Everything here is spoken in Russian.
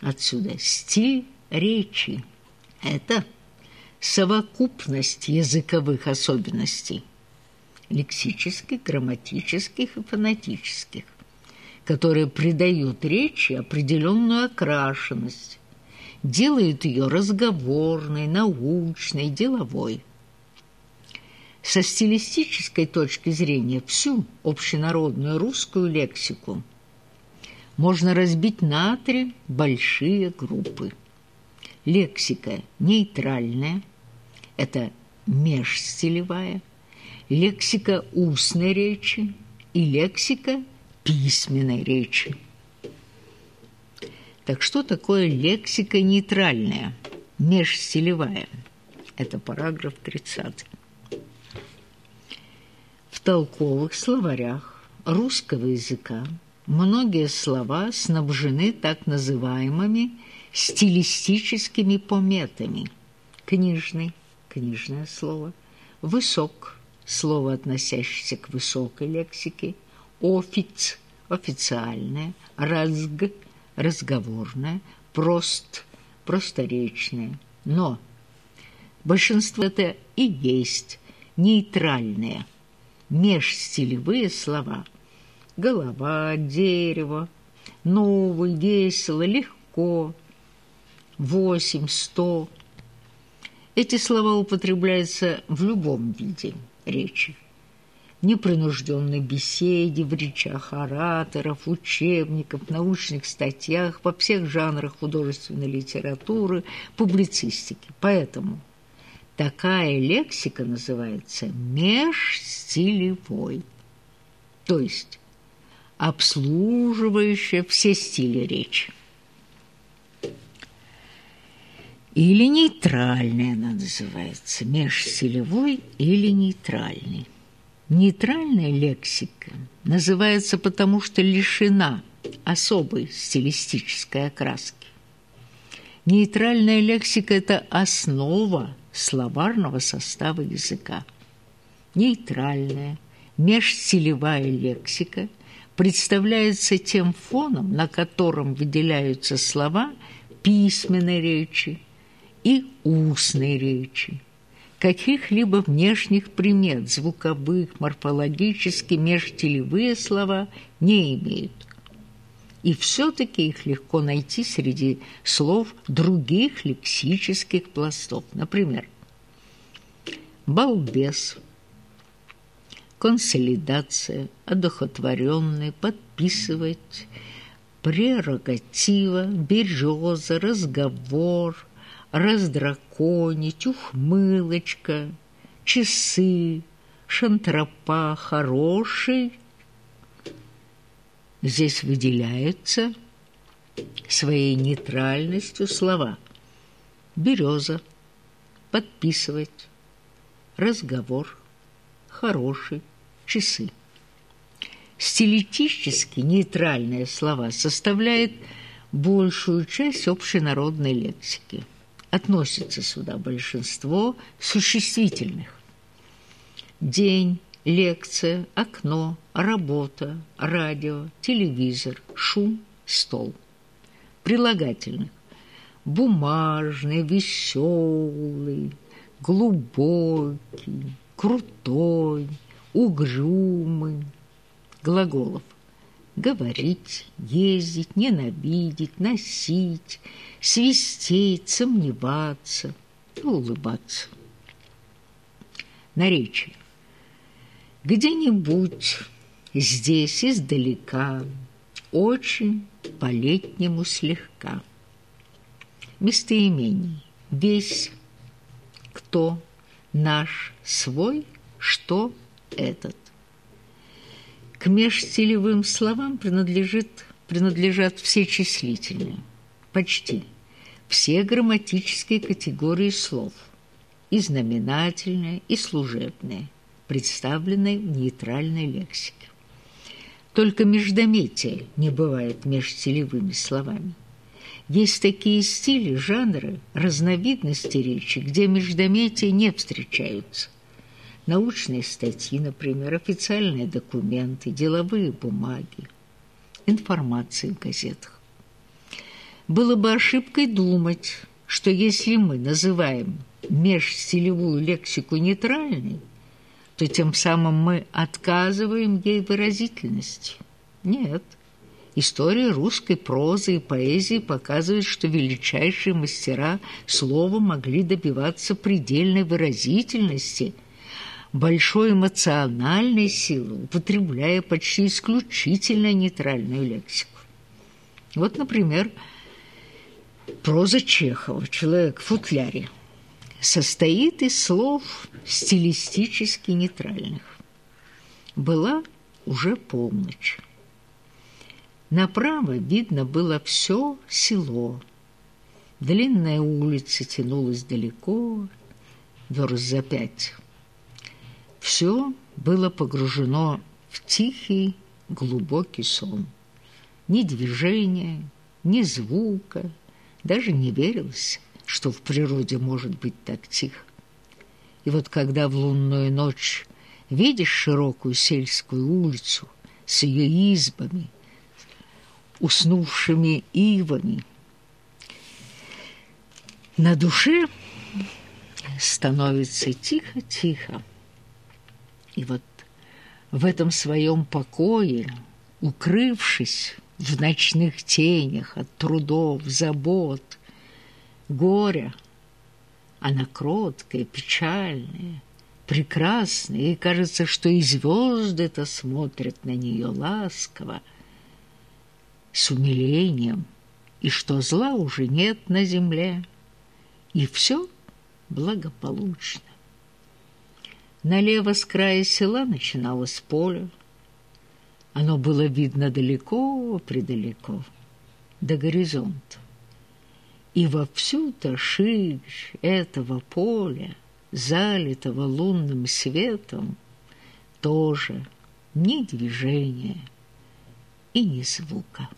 Отсюда стиль речи – это совокупность языковых особенностей – лексических, грамматических и фонетических, которые придают речи определенную окрашенность, делают ее разговорной, научной, деловой. Со стилистической точки зрения всю общенародную русскую лексику можно разбить на три большие группы. Лексика нейтральная – это межстилевая, лексика устной речи и лексика письменной речи. Так что такое лексика нейтральная, межстилевая? Это параграф 30. В толковых словарях русского языка многие слова снабжены так называемыми стилистическими пометами. Книжный – книжное слово, высок – слово, относящееся к высокой лексике, офиц – официальное, разг – разговорное, прост – просторечное. Но большинство это и есть нейтральные, межстилевые слова. Голова, дерево, новый, весело, легко, восемь, сто. Эти слова употребляются в любом виде речи. В непринужденной беседе, в речах ораторов, учебниках, научных статьях, во всех жанрах художественной литературы, публицистики. Поэтому такая лексика называется межстилевой, то есть обслуживающая все стили речи. Или нейтральная она называется, межстилевой или нейтральный. Нейтральная лексика называется потому, что лишена особой стилистической окраски. Нейтральная лексика – это основа словарного состава языка. Нейтральная, межстилевая лексика представляется тем фоном, на котором выделяются слова письменной речи, и устной речи. Каких-либо внешних примет, звуковых, морфологически, межтелевые слова не имеют. И все-таки их легко найти среди слов других лексических пластов. Например, балбес, консолидация, одухотворенный, подписывать, прерогатива, береза, разговор – раздраконить, ухмылочка, часы, шантропа, хороший. Здесь выделяются своей нейтральностью слова. Береза, подписывать, разговор, хороший, часы. Стилистически нейтральные слова составляют большую часть общенародной лексики относится сюда большинство существительных. День, лекция, окно, работа, радио, телевизор, шум, стол. Прилагательных. Бумажный, веселый, глубокий, крутой, угрюмый. Глаголов – говорить, ездить, ненавидеть, носить, свистеть, сомневаться и улыбаться. Наречие. Где-нибудь здесь издалека, очень по-летнему слегка. Местоимение. Весь, кто, наш, свой, что этот. К межстилевым словам принадлежит, принадлежат все числительные, почти все грамматические категории слов, и знаменательные, и служебные, представленные в нейтральной лексике. Только междометие не бывает межстилевыми словами. Есть такие стили, жанры, разновидности речи, где междометия не встречаются – научные статьи, например, официальные документы, деловые бумаги, информация в газетах. Было бы ошибкой думать, что если мы называем межстилевую лексику нейтральной, то тем самым мы отказываем ей выразительности. Нет. История русской прозы и поэзии показывает, что величайшие мастера слова могли добиваться предельной выразительности, большой эмоциональной силы, употребляя почти исключительно нейтральную лексику. Вот, например, проза Чехова «Человек в футляре» состоит из слов стилистически нейтральных. Была уже полночь. Направо видно было все село. Длинная улица тянулась далеко, верст за пять. Все было погружено в тихий, глубокий сон. Ни движения, ни звука, даже не верилось, что в природе может быть так тихо. И вот когда в лунную ночь видишь широкую сельскую улицу с ее избами, уснувшими ивами, на душе становится тихо-тихо. И вот в этом своем покое, укрывшись в ночных тенях от трудов, забот, горя, она кроткая, печальная, прекрасная, и кажется, что и звезды-то смотрят на нее ласково, с умилением, и что зла уже нет на земле, и все благополучно. Налево с края села начиналось поле. Оно было видно далеко-предалеко, до горизонта. И во всю-то ширь этого поля, залитого лунным светом, тоже ни движения и ни звука.